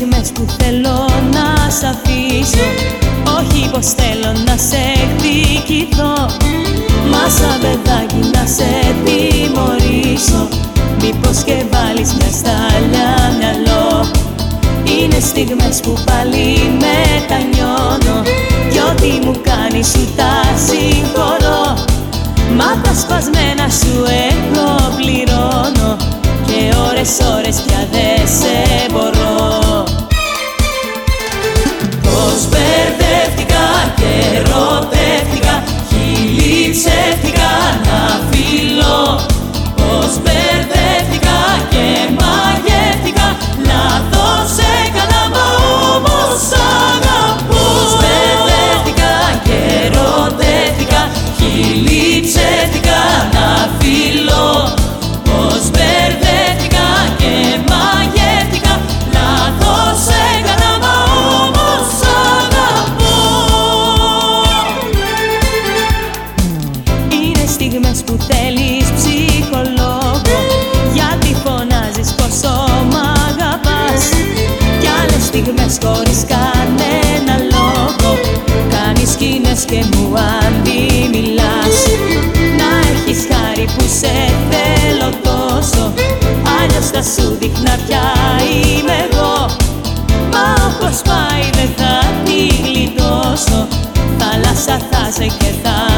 στιγμές που θέλω να σ' αφήσω. Όχι πως θέλω να σε εκδικηθώ. Μα σαν παιδάκι να σε τιμωρήσω. Μήπως και βάλεις μια στάλια μυαλό. Είναι στιγμές που πάλι μετανιώνω. Κι ό,τι μου κάνεις σου τα συγχωρώ. Μα τα σπασμένα σου εγώ πληρώνω. Και ώρες ώρες πια που θέλεις ψυχολόγο Γιατί φωνάζεις πω σώμα αγαπάς. Κι άλλες στιγμές χωρίς κανένα λόγο Κάνεις σκηνές και μου αντιμιλάς Να έχεις χάρη που σε θέλω τόσο Αλλιώς θα σου δείχνα πια είμαι εγώ. Μα όπως πάει δεν θα τη γλιτώσω Θάλασσα θα σε και θα